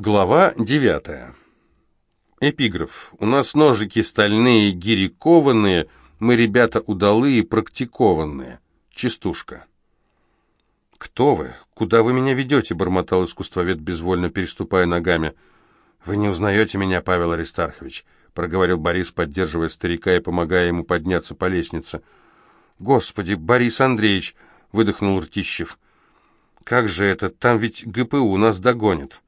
Глава девятая. Эпиграф. У нас ножики стальные, гири кованые, мы ребята удалые, практикованные. Частушка. «Кто вы? Куда вы меня ведете?» — бормотал искусствовед, безвольно переступая ногами. «Вы не узнаете меня, Павел Аристархович», — проговорил Борис, поддерживая старика и помогая ему подняться по лестнице. «Господи, Борис Андреевич!» — выдохнул Ртищев. «Как же это? Там ведь ГПУ нас догонит».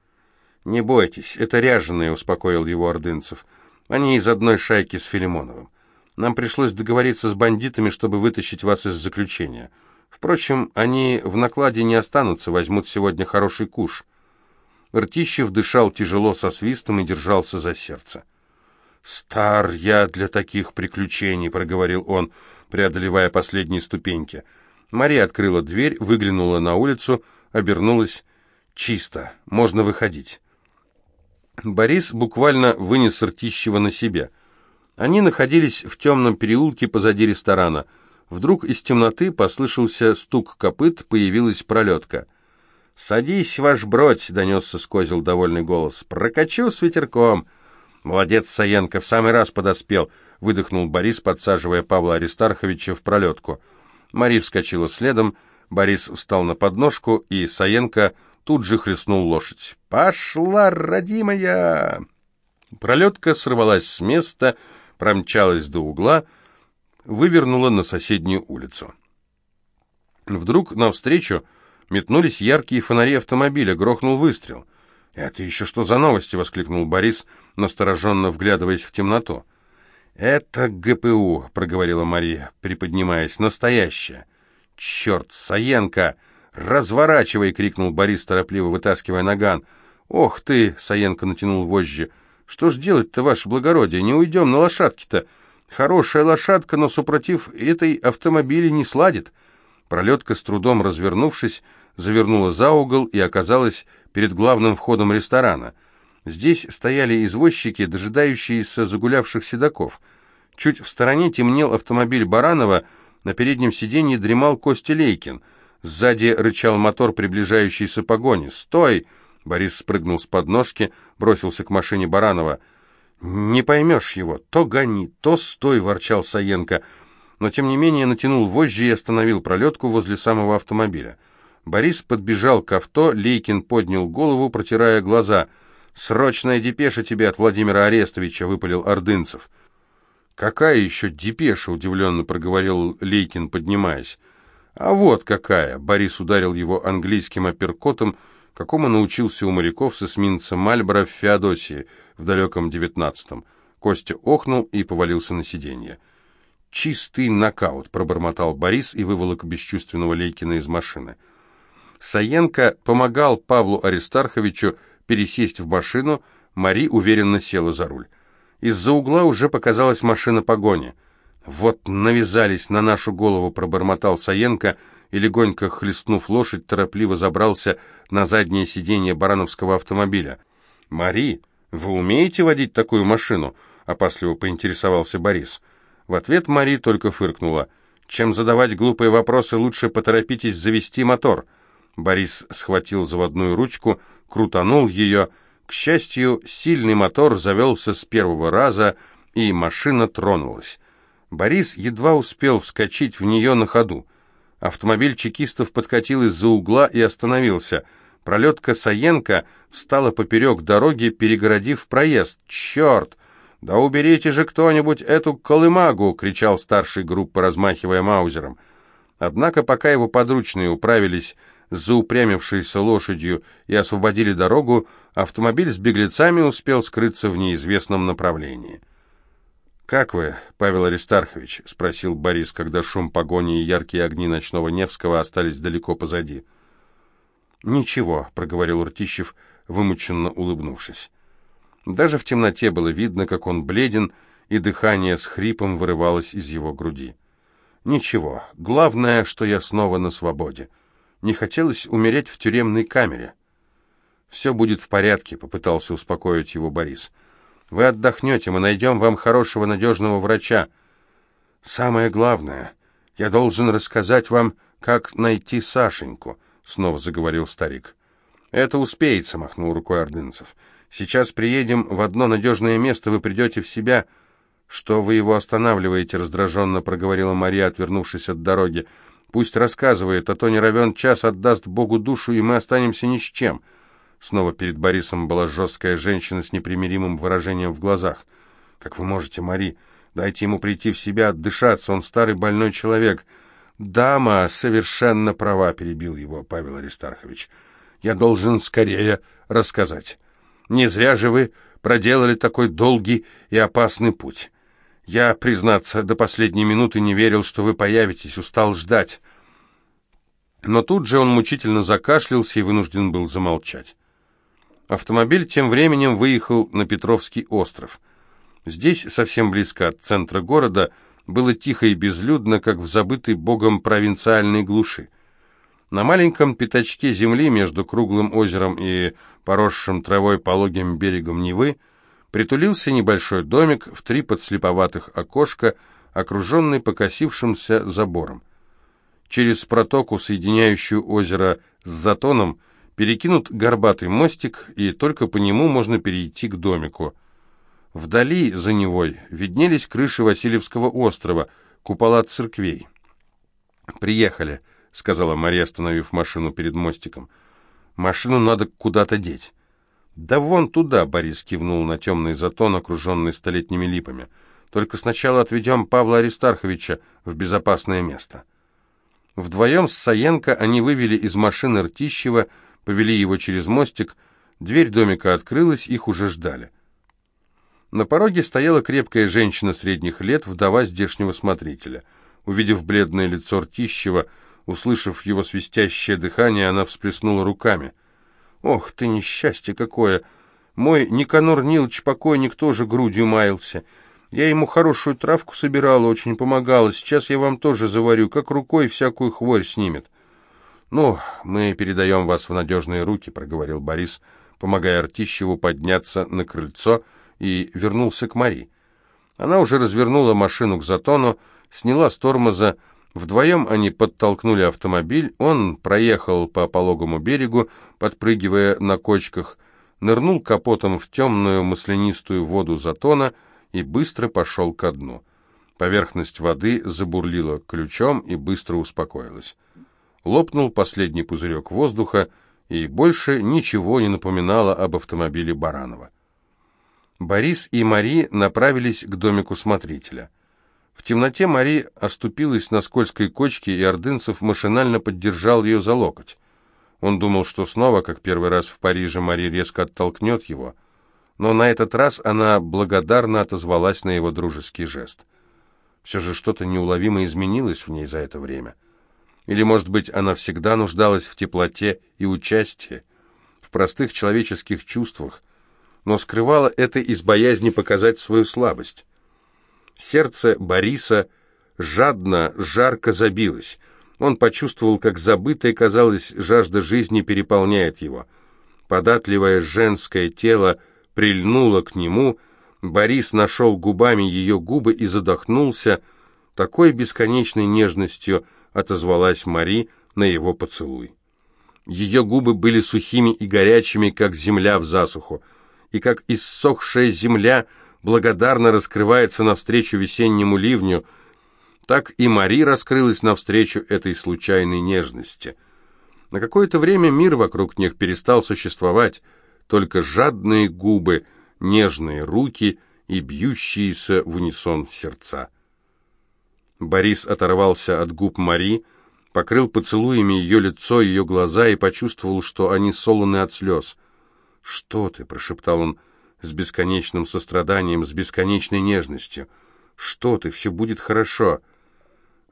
«Не бойтесь, это ряженые», — успокоил его Ордынцев. «Они из одной шайки с Филимоновым. Нам пришлось договориться с бандитами, чтобы вытащить вас из заключения. Впрочем, они в накладе не останутся, возьмут сегодня хороший куш». Ртищев дышал тяжело со свистом и держался за сердце. «Стар я для таких приключений», — проговорил он, преодолевая последние ступеньки. Мария открыла дверь, выглянула на улицу, обернулась. «Чисто, можно выходить». Борис буквально вынес Ртищева на себе. Они находились в темном переулке позади ресторана. Вдруг из темноты послышался стук копыт, появилась пролетка. «Садись, ваш бродь!» — донесся с козел довольный голос. «Прокачу с ветерком!» «Молодец, Саенко, в самый раз подоспел!» — выдохнул Борис, подсаживая Павла Аристарховича в пролетку. Мари вскочила следом, Борис встал на подножку, и Саенко тут же хлестнул лошадь. «Пошла, родимая!» Пролетка сорвалась с места, промчалась до угла, вывернула на соседнюю улицу. Вдруг навстречу метнулись яркие фонари автомобиля, грохнул выстрел. «Это еще что за новости?» — воскликнул Борис, настороженно вглядываясь в темноту. «Это ГПУ», — проговорила Мария, приподнимаясь, — «настоящая». «Черт, Саенко!» «Разворачивай!» — крикнул Борис, торопливо вытаскивая наган. «Ох ты!» — Саенко натянул вожжи. «Что ж делать-то, ваше благородие? Не уйдем на лошадке-то. Хорошая лошадка, но, супротив этой автомобиля не сладит». Пролетка, с трудом развернувшись, завернула за угол и оказалась перед главным входом ресторана. Здесь стояли извозчики, дожидающиеся загулявших седаков. Чуть в стороне темнел автомобиль Баранова, на переднем сиденье дремал Костя Лейкин — Сзади рычал мотор приближающейся погони. «Стой!» Борис спрыгнул с подножки, бросился к машине Баранова. «Не поймешь его. То гони, то стой!» — ворчал Саенко. Но, тем не менее, натянул вожжи и остановил пролетку возле самого автомобиля. Борис подбежал к авто, Лейкин поднял голову, протирая глаза. «Срочная депеша тебе от Владимира Арестовича!» — выпалил Ордынцев. «Какая еще депеша?» — удивленно проговорил Лейкин, поднимаясь. «А вот какая!» — Борис ударил его английским апперкотом, какому научился у моряков с эсминца Мальборо в Феодосии в далеком девятнадцатом. Костя охнул и повалился на сиденье. «Чистый нокаут!» — пробормотал Борис и выволок бесчувственного Лейкина из машины. Саенко помогал Павлу Аристарховичу пересесть в машину, Мари уверенно села за руль. Из-за угла уже показалась машина погони — «Вот навязались на нашу голову», — пробормотал Саенко, и, легонько хлестнув лошадь, торопливо забрался на заднее сиденье барановского автомобиля. «Мари, вы умеете водить такую машину?» — опасливо поинтересовался Борис. В ответ Мари только фыркнула. «Чем задавать глупые вопросы, лучше поторопитесь завести мотор». Борис схватил заводную ручку, крутанул ее. К счастью, сильный мотор завелся с первого раза, и машина тронулась. Борис едва успел вскочить в нее на ходу. Автомобиль чекистов подкатил из-за угла и остановился. Пролетка Саенко встала поперек дороги, перегородив проезд. «Черт! Да уберите же кто-нибудь эту колымагу!» — кричал старший группы, размахивая маузером. Однако, пока его подручные управились с заупрямившейся лошадью и освободили дорогу, автомобиль с беглецами успел скрыться в неизвестном направлении. «Как вы, Павел Аристархович?» — спросил Борис, когда шум погони и яркие огни ночного Невского остались далеко позади. «Ничего», — проговорил Ртищев, вымученно улыбнувшись. Даже в темноте было видно, как он бледен, и дыхание с хрипом вырывалось из его груди. «Ничего, главное, что я снова на свободе. Не хотелось умереть в тюремной камере». «Все будет в порядке», — попытался успокоить его Борис. Вы отдохнете, мы найдем вам хорошего надежного врача. Самое главное, я должен рассказать вам, как найти Сашеньку, снова заговорил старик. «Это успеется», — махнул рукой Ордынцев. «Сейчас приедем в одно надежное место, вы придете в себя». «Что вы его останавливаете?» — раздраженно проговорила Мария, отвернувшись от дороги. «Пусть рассказывает, а то не равен час отдаст Богу душу, и мы останемся ни с чем». Снова перед Борисом была жесткая женщина с непримиримым выражением в глазах. «Как вы можете, Мари? Дайте ему прийти в себя, отдышаться, он старый больной человек». «Дама совершенно права», — перебил его Павел Аристархович. «Я должен скорее рассказать. Не зря же вы проделали такой долгий и опасный путь. Я, признаться, до последней минуты не верил, что вы появитесь, устал ждать». Но тут же он мучительно закашлялся и вынужден был замолчать. Автомобиль тем временем выехал на Петровский остров. Здесь, совсем близко от центра города, было тихо и безлюдно, как в забытой богом провинциальной глуши. На маленьком пятачке земли между круглым озером и поросшим травой пологим берегом Невы притулился небольшой домик в три подслеповатых окошка, окруженный покосившимся забором. Через протоку, соединяющую озеро с затоном, перекинут горбатый мостик, и только по нему можно перейти к домику. Вдали, за Невой, виднелись крыши Васильевского острова, купола церквей. «Приехали», — сказала Мария, остановив машину перед мостиком. «Машину надо куда-то деть». «Да вон туда», — Борис кивнул на темный затон, окруженный столетними липами. «Только сначала отведем Павла Аристарховича в безопасное место». Вдвоем с Саенко они вывели из машины Ртищева, повели его через мостик, дверь домика открылась, их уже ждали. На пороге стояла крепкая женщина средних лет, вдова здешнего смотрителя. Увидев бледное лицо Ртищева, услышав его свистящее дыхание, она всплеснула руками. «Ох ты, несчастье какое! Мой Никанор Нилыч покойник тоже грудью маялся. Я ему хорошую травку собирала, очень помогала. Сейчас я вам тоже заварю, как рукой всякую хворь снимет». «Ну, мы передаем вас в надежные руки», — проговорил Борис, помогая Ртищеву подняться на крыльцо — и вернулся к Мари. Она уже развернула машину к затону, сняла с тормоза. Вдвоем они подтолкнули автомобиль, он проехал по пологому берегу, подпрыгивая на кочках, нырнул капотом в темную маслянистую воду затона и быстро пошел ко дну. Поверхность воды забурлила ключом и быстро успокоилась. Лопнул последний пузырек воздуха, и больше ничего не напоминало об автомобиле Баранова. Борис и Мари направились к домику смотрителя. В темноте Мари оступилась на скользкой кочке, и Ордынцев машинально поддержал ее за локоть. Он думал, что снова, как первый раз в Париже, Мари резко оттолкнет его. Но на этот раз она благодарно отозвалась на его дружеский жест. Все же что-то неуловимо изменилось в ней за это время. Или, может быть, она всегда нуждалась в теплоте и участии, в простых человеческих чувствах, но скрывала это из боязни показать свою слабость. Сердце Бориса жадно, жарко забилось. Он почувствовал, как забытая, казалось, жажда жизни переполняет его. Податливое женское тело прильнуло к нему, Борис нашел губами ее губы и задохнулся. Такой бесконечной нежностью отозвалась Мари на его поцелуй. Ее губы были сухими и горячими, как земля в засуху и как иссохшая земля благодарно раскрывается навстречу весеннему ливню, так и Мари раскрылась навстречу этой случайной нежности. На какое-то время мир вокруг них перестал существовать, только жадные губы, нежные руки и бьющиеся в унисон сердца. Борис оторвался от губ Мари, покрыл поцелуями ее лицо, ее глаза и почувствовал, что они солоны от слез. «Что ты?» — прошептал он с бесконечным состраданием, с бесконечной нежностью. «Что ты? Все будет хорошо».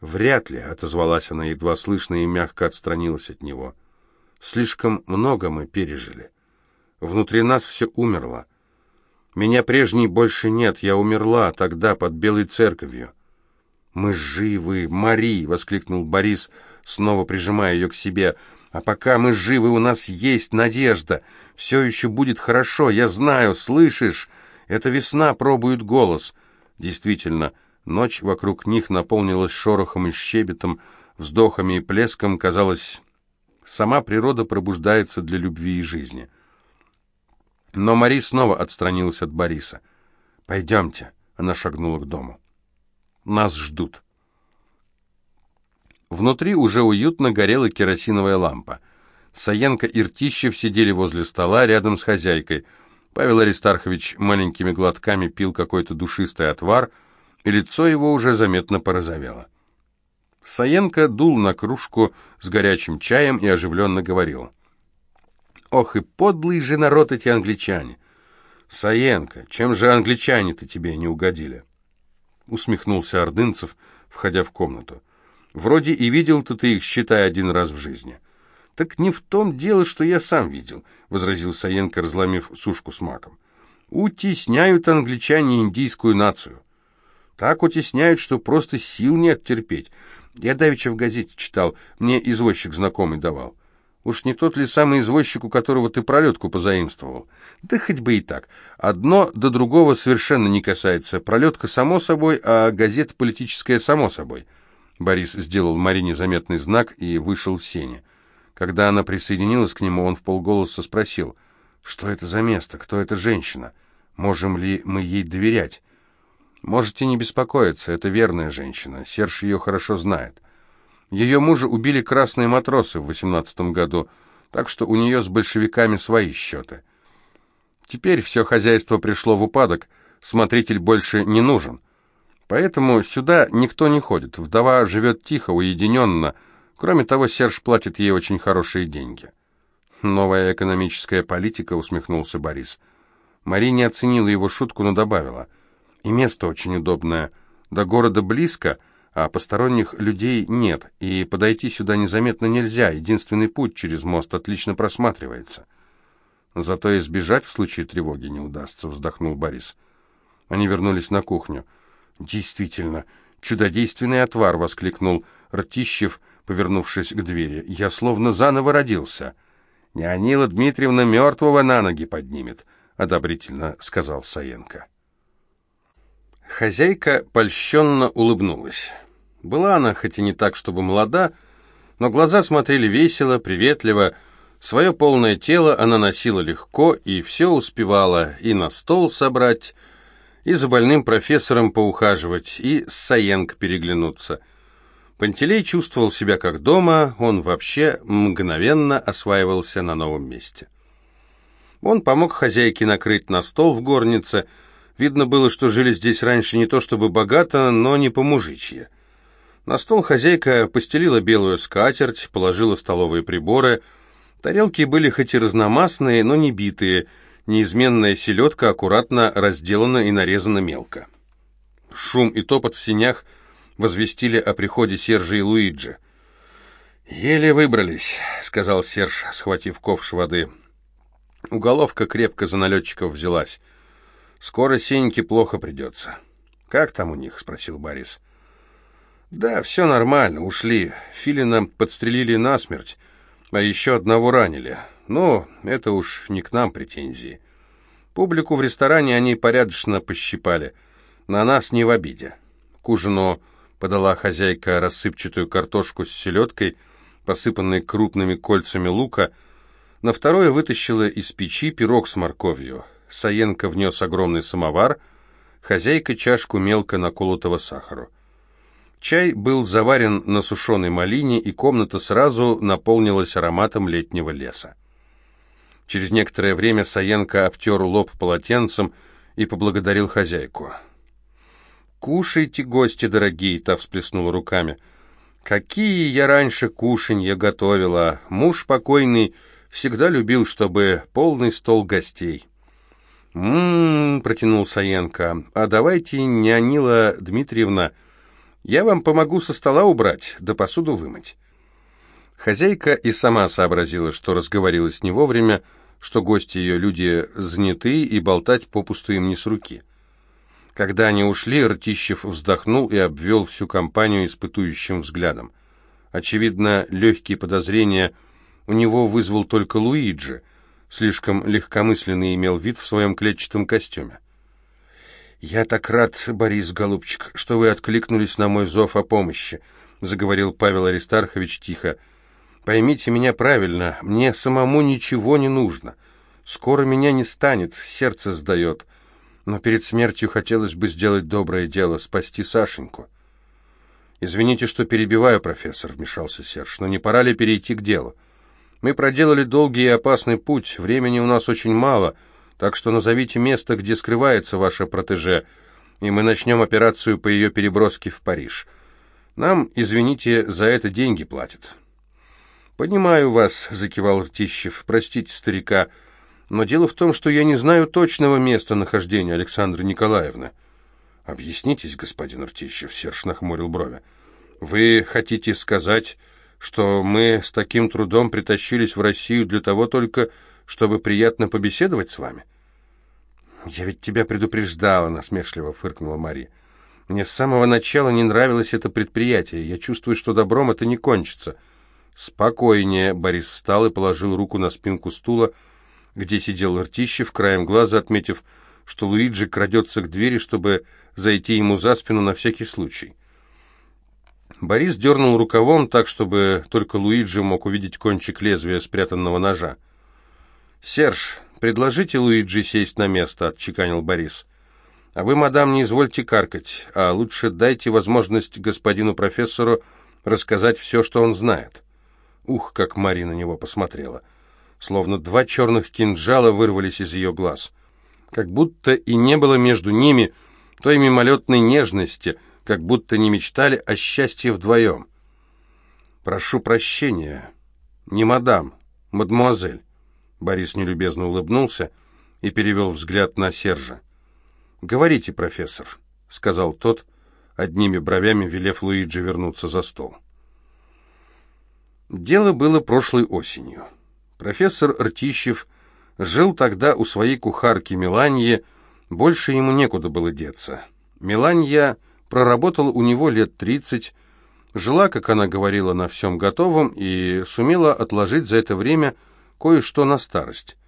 «Вряд ли», — отозвалась она едва слышно и мягко отстранилась от него. «Слишком много мы пережили. Внутри нас все умерло. Меня прежней больше нет, я умерла тогда под Белой Церковью». «Мы живы, Мари!» — воскликнул Борис, снова прижимая ее к себе. «А пока мы живы, у нас есть надежда. Все еще будет хорошо, я знаю, слышишь? Это весна пробует голос. Действительно, ночь вокруг них наполнилась шорохом и щебетом, вздохами и плеском, казалось, Сама природа пробуждается для любви и жизни. Но Мари снова отстранилась от Бориса. «Пойдемте», — она шагнула к дому. «Нас ждут». Внутри уже уютно горела керосиновая лампа. Саенко и Ртищев сидели возле стола рядом с хозяйкой. Павел Аристархович маленькими глотками пил какой-то душистый отвар, и лицо его уже заметно порозовело. Саенко дул на кружку с горячим чаем и оживленно говорил. «Ох и подлый же народ эти англичане! Саенко, чем же англичане-то тебе не угодили?» Усмехнулся Ордынцев, входя в комнату. «Вроде и видел-то ты их, считай, один раз в жизни». «Так не в том дело, что я сам видел», — возразил Саенко, разломив сушку с маком. «Утесняют англичане индийскую нацию. Так утесняют, что просто сил нет терпеть. Я давеча в газете читал, мне извозчик знакомый давал. Уж не тот ли самый извозчик, у которого ты пролетку позаимствовал? Да хоть бы и так. Одно до другого совершенно не касается. Пролетка само собой, а газета политическая само собой. Борис сделал Марине заметный знак и вышел в сене. Когда она присоединилась к нему, он в полголоса спросил, «Что это за место? Кто эта женщина? Можем ли мы ей доверять?» «Можете не беспокоиться, это верная женщина. Серж ее хорошо знает. Ее мужа убили красные матросы в восемнадцатом году, так что у нее с большевиками свои счеты. Теперь все хозяйство пришло в упадок, смотритель больше не нужен. Поэтому сюда никто не ходит, вдова живет тихо, уединенно. Кроме того, Серж платит ей очень хорошие деньги». «Новая экономическая политика», — усмехнулся Борис. Мари не оценила его шутку, но добавила — и место очень удобное. До города близко, а посторонних людей нет, и подойти сюда незаметно нельзя, единственный путь через мост отлично просматривается. Зато избежать в случае тревоги не удастся, вздохнул Борис. Они вернулись на кухню. Действительно, чудодейственный отвар, воскликнул Ртищев, повернувшись к двери. Я словно заново родился. Неонила Дмитриевна мертвого на ноги поднимет, одобрительно сказал Саенко. Хозяйка польщенно улыбнулась. Была она, хоть и не так, чтобы молода, но глаза смотрели весело, приветливо. Свое полное тело она носила легко и все успевала и на стол собрать, и за больным профессором поухаживать, и с Саенко переглянуться. Пантелей чувствовал себя как дома, он вообще мгновенно осваивался на новом месте. Он помог хозяйке накрыть на стол в горнице, Видно было, что жили здесь раньше не то чтобы богато, но не по-мужичье. На стол хозяйка постелила белую скатерть, положила столовые приборы. Тарелки были хоть и разномастные, но не битые. Неизменная селедка аккуратно разделана и нарезана мелко. Шум и топот в синях возвестили о приходе Сержа и Луиджи. «Еле выбрались», — сказал Серж, схватив ковш воды. Уголовка крепко за налетчиков взялась. Скоро Сеньке плохо придется. «Как там у них?» — спросил Борис. «Да, все нормально, ушли. Филина подстрелили насмерть, а еще одного ранили. Но это уж не к нам претензии. Публику в ресторане они порядочно пощипали. На нас не в обиде. К ужину подала хозяйка рассыпчатую картошку с селедкой, посыпанной крупными кольцами лука. На второе вытащила из печи пирог с морковью. Саенко внес огромный самовар, хозяйка чашку мелко наколотого сахара. Чай был заварен на сушеной малине, и комната сразу наполнилась ароматом летнего леса. Через некоторое время Саенко обтер лоб полотенцем и поблагодарил хозяйку. «Кушайте, гости дорогие!» — та всплеснула руками. «Какие я раньше кушанья готовила! Муж покойный всегда любил, чтобы полный стол гостей». «М-м-м», протянул Саенко, — «а давайте, Неонила Дмитриевна, я вам помогу со стола убрать, да посуду вымыть». Хозяйка и сама сообразила, что разговорилась не вовремя, что гости ее люди заняты и болтать попусту им не с руки. Когда они ушли, Ртищев вздохнул и обвел всю компанию испытующим взглядом. Очевидно, легкие подозрения у него вызвал только Луиджи — слишком легкомысленный имел вид в своем клетчатом костюме. «Я так рад, Борис Голубчик, что вы откликнулись на мой зов о помощи», — заговорил Павел Аристархович тихо. Поймите меня правильно, мне самому ничего не нужно. Скоро меня не станет, сердце сдает. Но перед смертью хотелось бы сделать доброе дело, спасти Сашеньку. «Извините, что перебиваю, профессор», — вмешался Серж, «но не пора ли перейти к делу? Мы проделали долгий и опасный путь, времени у нас очень мало, так что назовите место, где скрывается ваше протеже, и мы начнем операцию по ее переброске в Париж. Нам, извините, за это деньги платят». «Понимаю вас», — закивал Ртищев, — «простите старика, но дело в том, что я не знаю точного места нахождения Александры Николаевны». «Объяснитесь, господин Ртищев», — Серж нахмурил брови. «Вы хотите сказать, что мы с таким трудом притащились в Россию для того только, чтобы приятно побеседовать с вами?» «Я ведь тебя предупреждала», — насмешливо фыркнула Мария. «Мне с самого начала не нравилось это предприятие. Я чувствую, что добром это не кончится». «Спокойнее», — Борис встал и положил руку на спинку стула, где сидел Ртищев, краем глаза отметив, что Луиджи крадется к двери, чтобы зайти ему за спину на всякий случай. Борис дернул рукавом так, чтобы только Луиджи мог увидеть кончик лезвия спрятанного ножа. «Серж, предложите Луиджи сесть на место», — отчеканил Борис. «А вы, мадам, не извольте каркать, а лучше дайте возможность господину профессору рассказать все, что он знает». Ух, как Мари на него посмотрела. Словно два черных кинжала вырвались из ее глаз. Как будто и не было между ними той мимолетной нежности, как будто не мечтали о счастье вдвоем. «Прошу прощения. Не мадам, мадемуазель». Борис нелюбезно улыбнулся и перевел взгляд на Сержа. «Говорите, профессор», — сказал тот, одними бровями велев Луиджи вернуться за стол. Дело было прошлой осенью. Профессор Ртищев жил тогда у своей кухарки Меланьи, больше ему некуда было деться. Меланья проработала у него лет тридцать, жила, как она говорила, на всем готовом и сумела отложить за это время кое-что на старость.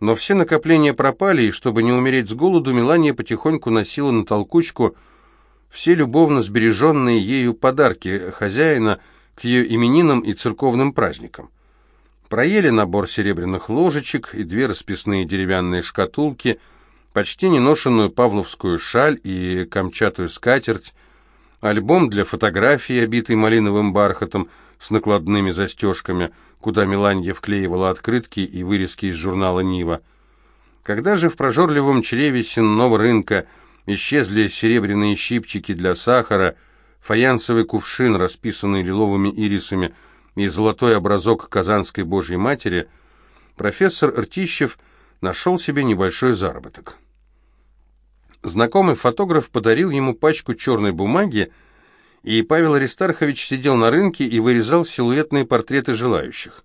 Но все накопления пропали, и чтобы не умереть с голоду, Мелания потихоньку носила на толкучку все любовно сбереженные ею подарки хозяина – к ее именинам и церковным праздникам. Проели набор серебряных ложечек и две расписные деревянные шкатулки, почти неношенную павловскую шаль и камчатую скатерть, альбом для фотографий, обитый малиновым бархатом с накладными застежками, куда Меланья вклеивала открытки и вырезки из журнала «Нива». Когда же в прожорливом чреве сенного рынка исчезли серебряные щипчики для сахара – фаянсовый кувшин, расписанный лиловыми ирисами, и золотой образок Казанской Божьей Матери, профессор Ртищев нашел себе небольшой заработок. Знакомый фотограф подарил ему пачку черной бумаги, и Павел Аристархович сидел на рынке и вырезал силуэтные портреты желающих.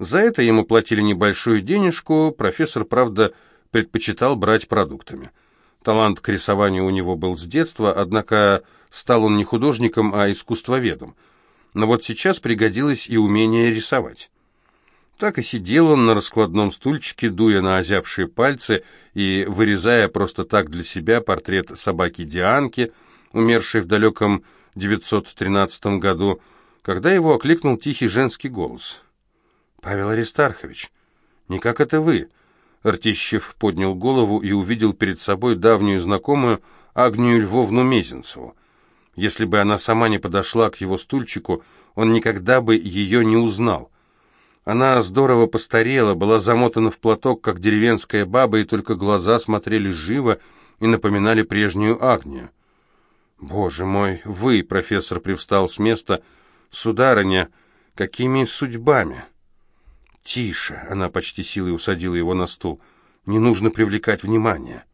За это ему платили небольшую денежку, профессор, правда, предпочитал брать продуктами. Талант к рисованию у него был с детства, однако стал он не художником, а искусствоведом. Но вот сейчас пригодилось и умение рисовать. Так и сидел он на раскладном стульчике, дуя на озябшие пальцы и вырезая просто так для себя портрет собаки Дианки, умершей в далеком 913 году, когда его окликнул тихий женский голос. «Павел Аристархович, не как это вы?» Артищев поднял голову и увидел перед собой давнюю знакомую Агнию Львовну Мезенцеву. Если бы она сама не подошла к его стульчику, он никогда бы ее не узнал. Она здорово постарела, была замотана в платок, как деревенская баба, и только глаза смотрели живо и напоминали прежнюю Агнию. «Боже мой, вы, профессор, привстал с места, сударыня, какими судьбами?» «Тише!» — она почти силой усадила его на стул. «Не нужно привлекать внимание».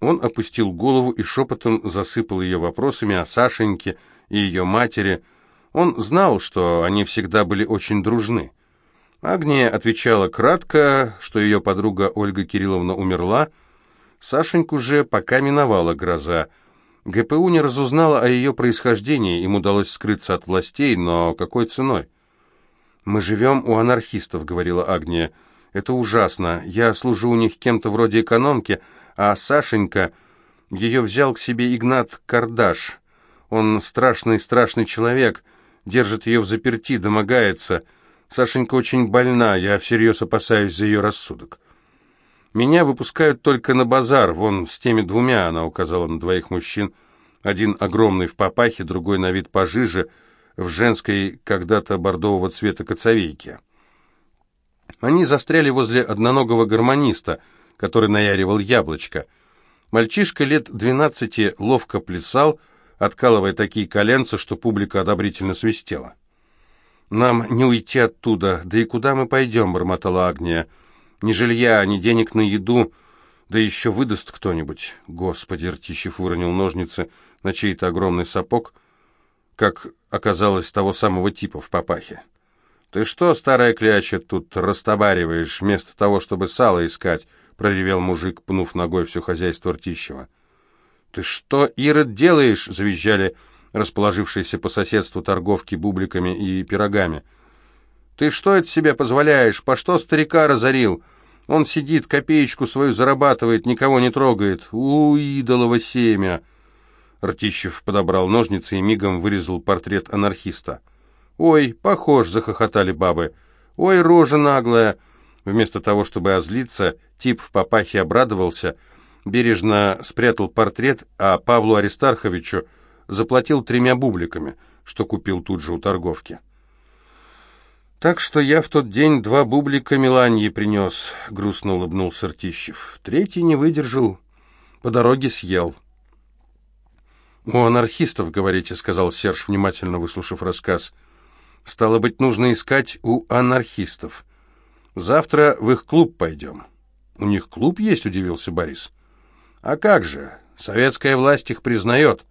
Он опустил голову и шепотом засыпал ее вопросами о Сашеньке и ее матери. Он знал, что они всегда были очень дружны. Агния отвечала кратко, что ее подруга Ольга Кирилловна умерла. Сашеньку же пока миновала гроза. ГПУ не разузнала о ее происхождении, им удалось скрыться от властей, но какой ценой? «Мы живем у анархистов», — говорила Агния. «Это ужасно. Я служу у них кем-то вроде экономки, а Сашенька... Ее взял к себе Игнат Кардаш. Он страшный-страшный человек. Держит ее в заперти, домогается. Сашенька очень больна, я всерьез опасаюсь за ее рассудок. Меня выпускают только на базар, вон с теми двумя, она указала на двоих мужчин. Один огромный в папахе, другой на вид пожиже, в женской когда-то бордового цвета коцовейке. Они застряли возле одноногого гармониста, который наяривал яблочко. Мальчишка лет двенадцати ловко плясал, откалывая такие коленца, что публика одобрительно свистела. «Нам не уйти оттуда, да и куда мы пойдем?» — бормотала Агния. «Ни жилья, ни денег на еду, да еще выдаст кто-нибудь». Господи, Ртищев выронил ножницы на чей-то огромный сапог, как оказалось того самого типа в папахе. «Ты что, старая кляча, тут растобариваешь, вместо того, чтобы сало искать?» — проревел мужик, пнув ногой все хозяйство Ртищева. «Ты что, Ирод, делаешь?» — завизжали расположившиеся по соседству торговки бубликами и пирогами. «Ты что это себе позволяешь? По что старика разорил? Он сидит, копеечку свою зарабатывает, никого не трогает. У, идолово семя!» Ртищев подобрал ножницы и мигом вырезал портрет анархиста. «Ой, похож!» — захохотали бабы. «Ой, рожа наглая!» Вместо того, чтобы озлиться, тип в папахе обрадовался, бережно спрятал портрет, а Павлу Аристарховичу заплатил тремя бубликами, что купил тут же у торговки. «Так что я в тот день два бублика Меланьи принес», — грустно улыбнулся Ртищев. «Третий не выдержал, по дороге съел». «У анархистов, говорите», — сказал Серж, внимательно выслушав рассказ. «Стало быть, нужно искать у анархистов. Завтра в их клуб пойдем». «У них клуб есть?» — удивился Борис. «А как же? Советская власть их признает».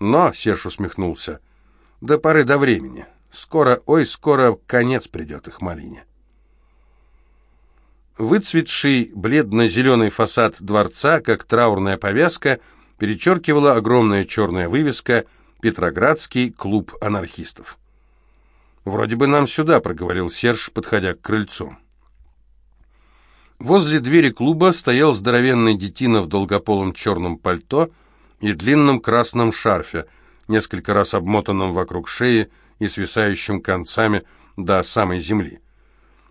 «Но», — Серж усмехнулся, — «до поры до времени. Скоро, ой, скоро конец придет их малине». Выцветший бледно-зеленый фасад дворца, как траурная повязка — перечеркивала огромная черная вывеска «Петроградский клуб анархистов». «Вроде бы нам сюда», — проговорил Серж, подходя к крыльцу. Возле двери клуба стоял здоровенный детина в долгополом черном пальто и длинном красном шарфе, несколько раз обмотанном вокруг шеи и свисающим концами до самой земли.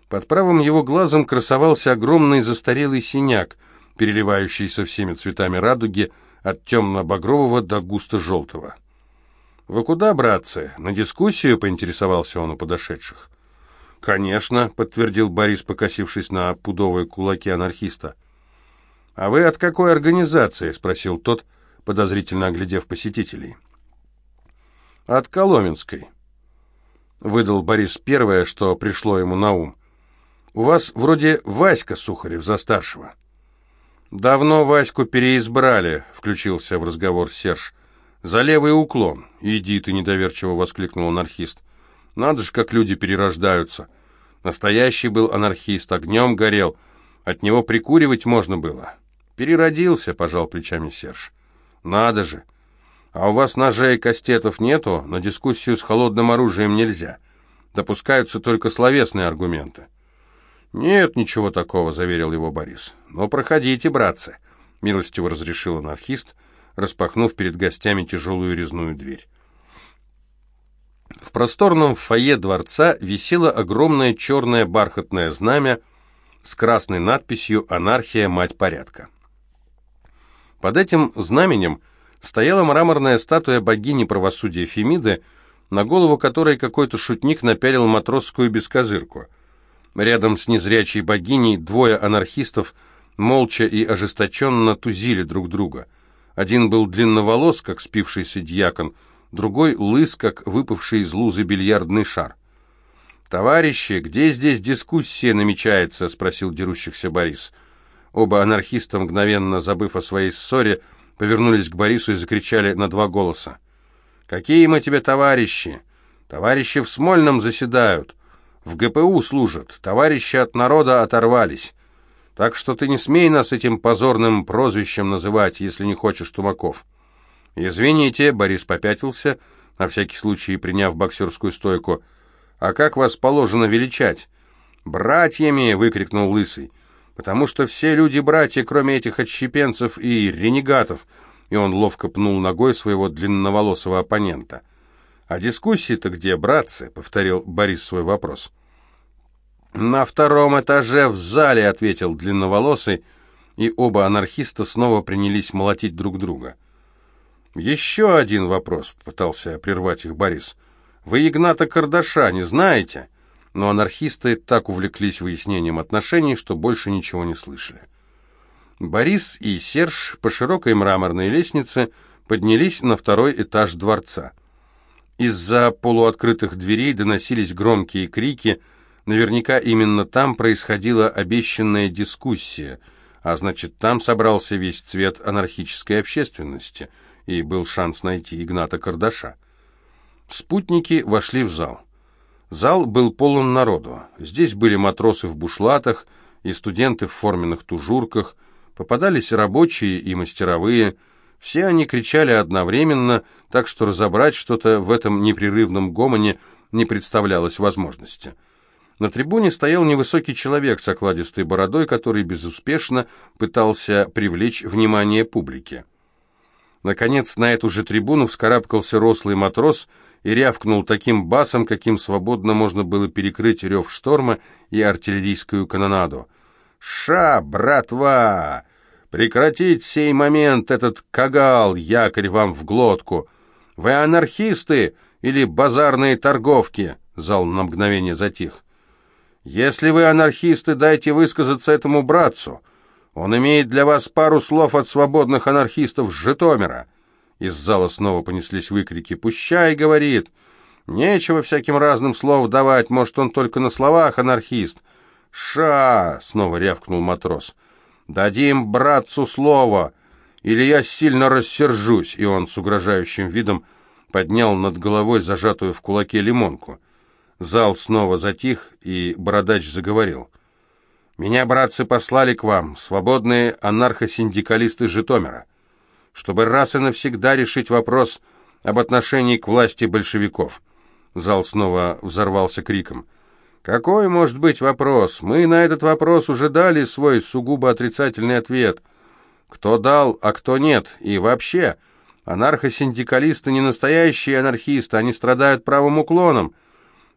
Под правым его глазом красовался огромный застарелый синяк, переливающийся всеми цветами радуги, от темно-багрового до густо-желтого. «Вы куда, братцы? На дискуссию?» — поинтересовался он у подошедших. «Конечно», — подтвердил Борис, покосившись на пудовые кулаки анархиста. «А вы от какой организации?» — спросил тот, подозрительно оглядев посетителей. «От Коломенской», — выдал Борис первое, что пришло ему на ум. «У вас вроде Васька Сухарев за старшего». «Давно Ваську переизбрали», — включился в разговор Серж. «За левый уклон». «Иди ты», — недоверчиво воскликнул анархист. «Надо же, как люди перерождаются». Настоящий был анархист, огнем горел. От него прикуривать можно было. «Переродился», — пожал плечами Серж. «Надо же. А у вас ножей и кастетов нету? На дискуссию с холодным оружием нельзя. Допускаются только словесные аргументы». «Нет ничего такого», — заверил его Борис. «Но проходите, братцы», — милостиво разрешил анархист, распахнув перед гостями тяжелую резную дверь. В просторном фойе дворца висело огромное черное бархатное знамя с красной надписью «Анархия, мать порядка». Под этим знаменем стояла мраморная статуя богини правосудия Фемиды, на голову которой какой-то шутник напялил матросскую бескозырку — Рядом с незрячей богиней двое анархистов молча и ожесточенно тузили друг друга. Один был длинноволос, как спившийся дьякон, другой лыс, как выпавший из лузы бильярдный шар. «Товарищи, где здесь дискуссия намечается?» — спросил дерущихся Борис. Оба анархиста, мгновенно забыв о своей ссоре, повернулись к Борису и закричали на два голоса. «Какие мы тебе товарищи? Товарищи в Смольном заседают. В ГПУ служат, товарищи от народа оторвались. Так что ты не смей нас этим позорным прозвищем называть, если не хочешь тумаков». «Извините», — Борис попятился, на всякий случай приняв боксерскую стойку. «А как вас положено величать?» «Братьями!» — выкрикнул Лысый. «Потому что все люди братья, кроме этих отщепенцев и ренегатов!» И он ловко пнул ногой своего длинноволосого оппонента. «А дискуссии-то где, братцы?» — повторил Борис свой вопрос. «На втором этаже в зале», — ответил длинноволосый, и оба анархиста снова принялись молотить друг друга. «Еще один вопрос», — пытался прервать их Борис. «Вы Игната Кардаша не знаете?» Но анархисты так увлеклись выяснением отношений, что больше ничего не слышали. Борис и Серж по широкой мраморной лестнице поднялись на второй этаж дворца. Из-за полуоткрытых дверей доносились громкие крики. Наверняка именно там происходила обещанная дискуссия, а значит, там собрался весь цвет анархической общественности, и был шанс найти Игната Кардаша. Спутники вошли в зал. Зал был полон народу. Здесь были матросы в бушлатах и студенты в форменных тужурках, попадались рабочие и мастеровые – все они кричали одновременно, так что разобрать что-то в этом непрерывном гомоне не представлялось возможности. На трибуне стоял невысокий человек с окладистой бородой, который безуспешно пытался привлечь внимание публики. Наконец, на эту же трибуну вскарабкался рослый матрос и рявкнул таким басом, каким свободно можно было перекрыть рев шторма и артиллерийскую канонаду. «Ша, братва! Прекратить сей момент этот кагал, якорь вам в глотку! Вы анархисты или базарные торговки?» Зал на мгновение затих. «Если вы анархисты, дайте высказаться этому братцу. Он имеет для вас пару слов от свободных анархистов Житомира». Из зала снова понеслись выкрики. «Пущай!» — говорит. «Нечего всяким разным слов давать, может, он только на словах анархист». «Ша!» — снова рявкнул матрос. «Дадим братцу слово, или я сильно рассержусь!» И он с угрожающим видом поднял над головой зажатую в кулаке лимонку. Зал снова затих, и бородач заговорил. «Меня, братцы, послали к вам, свободные анархосиндикалисты Житомира, чтобы раз и навсегда решить вопрос об отношении к власти большевиков». Зал снова взорвался криком. Какой может быть вопрос? Мы на этот вопрос уже дали свой сугубо отрицательный ответ. Кто дал, а кто нет? И вообще, анархосиндикалисты не настоящие анархисты, они страдают правым уклоном.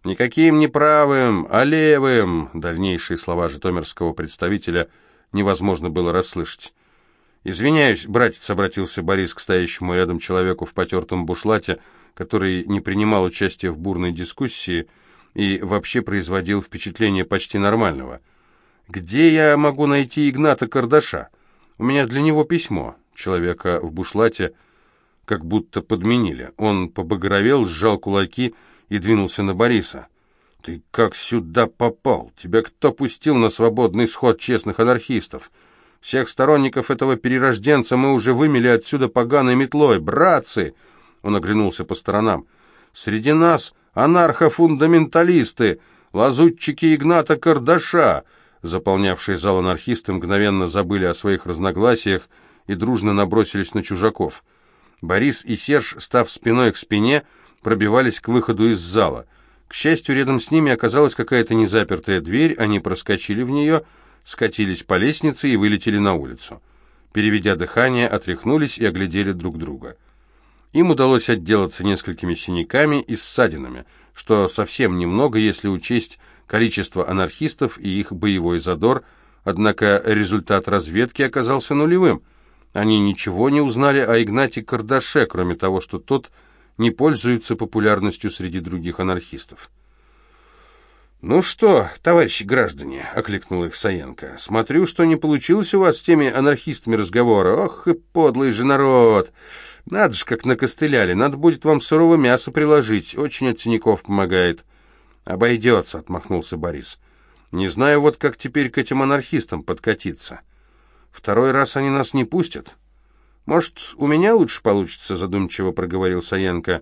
Никаким не правым, а левым. Дальнейшие слова житомирского представителя невозможно было расслышать. «Извиняюсь, братец», — обратился Борис к стоящему рядом человеку в потертом бушлате, который не принимал участия в бурной дискуссии, — и вообще производил впечатление почти нормального. «Где я могу найти Игната Кардаша? У меня для него письмо». Человека в бушлате как будто подменили. Он побагровел, сжал кулаки и двинулся на Бориса. «Ты как сюда попал? Тебя кто пустил на свободный сход честных анархистов? Всех сторонников этого перерожденца мы уже вымели отсюда поганой метлой. Братцы!» Он оглянулся по сторонам. «Среди нас анархофундаменталисты, лазутчики Игната Кардаша, заполнявшие зал анархисты, мгновенно забыли о своих разногласиях и дружно набросились на чужаков. Борис и Серж, став спиной к спине, пробивались к выходу из зала. К счастью, рядом с ними оказалась какая-то незапертая дверь, они проскочили в нее, скатились по лестнице и вылетели на улицу. Переведя дыхание, отряхнулись и оглядели друг друга. Им удалось отделаться несколькими синяками и ссадинами, что совсем немного, если учесть количество анархистов и их боевой задор, однако результат разведки оказался нулевым. Они ничего не узнали о Игнате Кардаше, кроме того, что тот не пользуется популярностью среди других анархистов. «Ну что, товарищи граждане», — окликнул их Саенко, — «смотрю, что не получилось у вас с теми анархистами разговора. Ох и подлый же народ! Надо же, как накостыляли. Надо будет вам сырого мяса приложить. Очень от синяков помогает. Обойдется, отмахнулся Борис. Не знаю вот, как теперь к этим анархистам подкатиться. Второй раз они нас не пустят. Может, у меня лучше получится, задумчиво проговорил Саенко.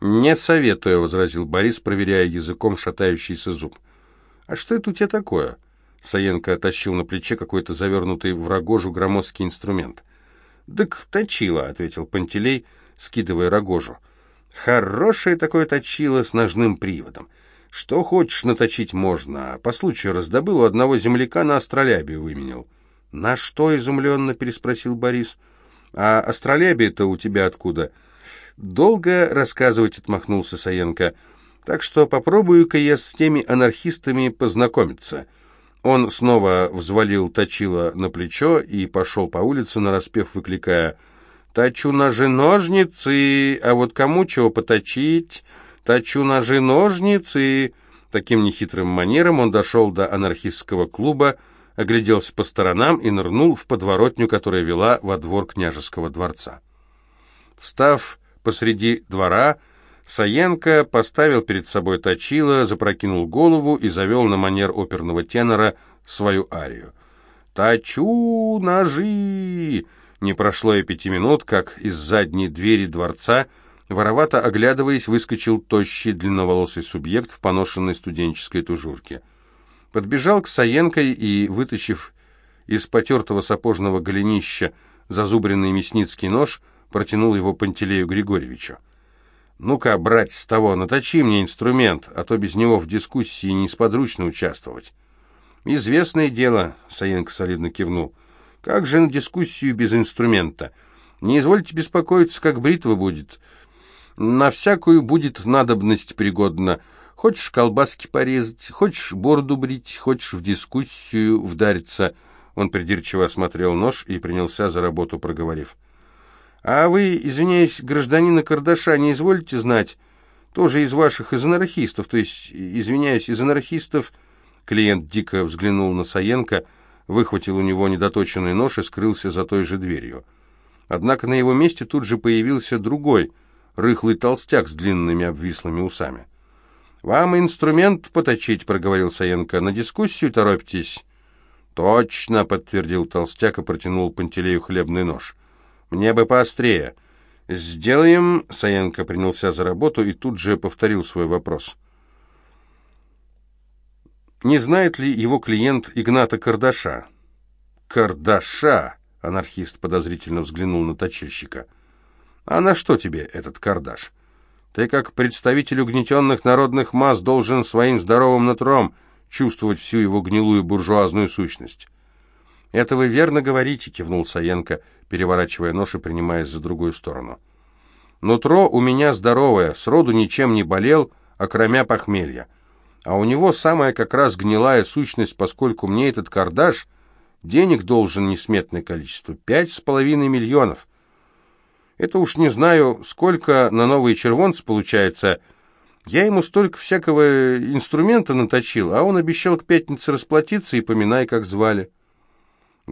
Не советую, возразил Борис, проверяя языком шатающийся зуб. А что это у тебя такое? Саенко оттащил на плече какой-то завернутый в рогожу громоздкий инструмент. «Так точило», — ответил Пантелей, скидывая рогожу. «Хорошее такое точило с ножным приводом. Что хочешь наточить можно. По случаю раздобыл у одного земляка на астролябию выменил». «На что?» — изумленно переспросил Борис. «А астролябия-то у тебя откуда?» «Долго рассказывать», — отмахнулся Саенко. «Так что попробую-ка я с теми анархистами познакомиться». Он снова взвалил точило на плечо и пошел по улице, нараспев выкликая «Точу ножи-ножницы, а вот кому чего поточить? Точу ножи-ножницы!» Таким нехитрым манером он дошел до анархистского клуба, огляделся по сторонам и нырнул в подворотню, которая вела во двор княжеского дворца. Встав посреди двора, Саенко поставил перед собой точило, запрокинул голову и завел на манер оперного тенора свою арию. «Точу ножи!» Не прошло и пяти минут, как из задней двери дворца, воровато оглядываясь, выскочил тощий длинноволосый субъект в поношенной студенческой тужурке. Подбежал к Саенко и, вытащив из потертого сапожного голенища зазубренный мясницкий нож, протянул его Пантелею Григорьевичу. «Ну-ка, брать с того, наточи мне инструмент, а то без него в дискуссии несподручно участвовать». «Известное дело», — Саенко солидно кивнул. «Как же на дискуссию без инструмента? Не извольте беспокоиться, как бритва будет. На всякую будет надобность пригодна. Хочешь колбаски порезать, хочешь бороду брить, хочешь в дискуссию вдариться». Он придирчиво осмотрел нож и принялся за работу, проговорив. А вы, извиняюсь, гражданина Кардаша не изволите знать? Тоже из ваших, из анархистов, то есть, извиняюсь, из анархистов...» Клиент дико взглянул на Саенко, выхватил у него недоточенный нож и скрылся за той же дверью. Однако на его месте тут же появился другой, рыхлый толстяк с длинными обвислыми усами. «Вам инструмент поточить», — проговорил Саенко. «На дискуссию торопитесь?» «Точно», — подтвердил толстяк и протянул Пантелею хлебный нож. Мне бы поострее. Сделаем, Саенко принялся за работу и тут же повторил свой вопрос. Не знает ли его клиент Игната Кардаша? Кардаша, анархист подозрительно взглянул на точильщика. А на что тебе этот Кардаш? Ты, как представитель угнетенных народных масс, должен своим здоровым нутром чувствовать всю его гнилую буржуазную сущность. «Это вы верно говорите», — кивнул Саенко, переворачивая нож и принимаясь за другую сторону. «Нутро у меня здоровое, сроду ничем не болел, окромя похмелья. А у него самая как раз гнилая сущность, поскольку мне этот кардаш денег должен несметное количество, пять с половиной миллионов. Это уж не знаю, сколько на новые червонцы получается. Я ему столько всякого инструмента наточил, а он обещал к пятнице расплатиться и поминай, как звали».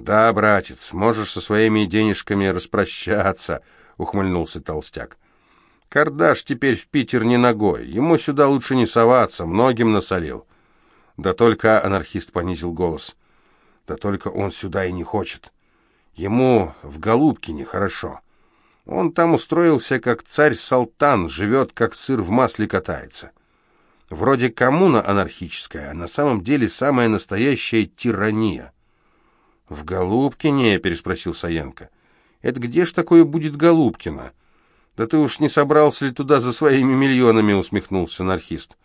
«Да, братец, можешь со своими денежками распрощаться», — ухмыльнулся толстяк. «Кардаш теперь в Питер не ногой, ему сюда лучше не соваться, многим насолил». «Да только...» — анархист понизил голос. «Да только он сюда и не хочет. Ему в Голубкине хорошо. Он там устроился, как царь-салтан, живет, как сыр в масле катается. Вроде коммуна анархическая, а на самом деле самая настоящая тирания». «В Голубкине?» — переспросил Саенко. «Это где ж такое будет Голубкино?» «Да ты уж не собрался ли туда за своими миллионами?» — усмехнулся анархист.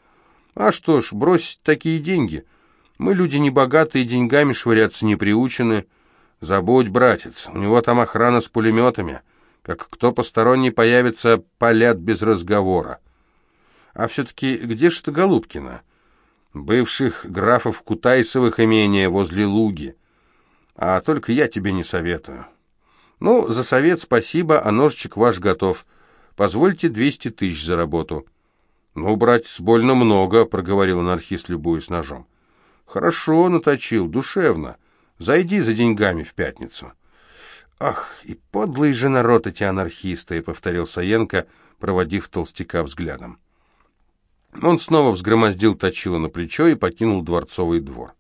«А что ж, бросить такие деньги? Мы люди небогатые, деньгами швыряться не приучены. Забудь, братец, у него там охрана с пулеметами. Как кто посторонний появится, палят без разговора. А все-таки где ж это Голубкино?» «Бывших графов Кутайсовых имения возле Луги». А только я тебе не советую. Ну, за совет спасибо, а ножичек ваш готов. Позвольте 200 тысяч за работу. Ну, братец, больно много, проговорил анархист, любуясь ножом. Хорошо, наточил, душевно. Зайди за деньгами в пятницу. Ах, и подлый же народ эти анархисты, повторил Саенко, проводив толстяка взглядом. Он снова взгромоздил точило на плечо и покинул дворцовый двор.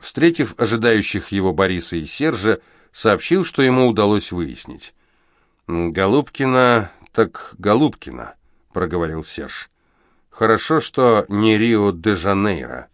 Встретив ожидающих его Бориса и Сержа, сообщил, что ему удалось выяснить. «Голубкина, так Голубкина», — проговорил Серж. «Хорошо, что не Рио-де-Жанейро».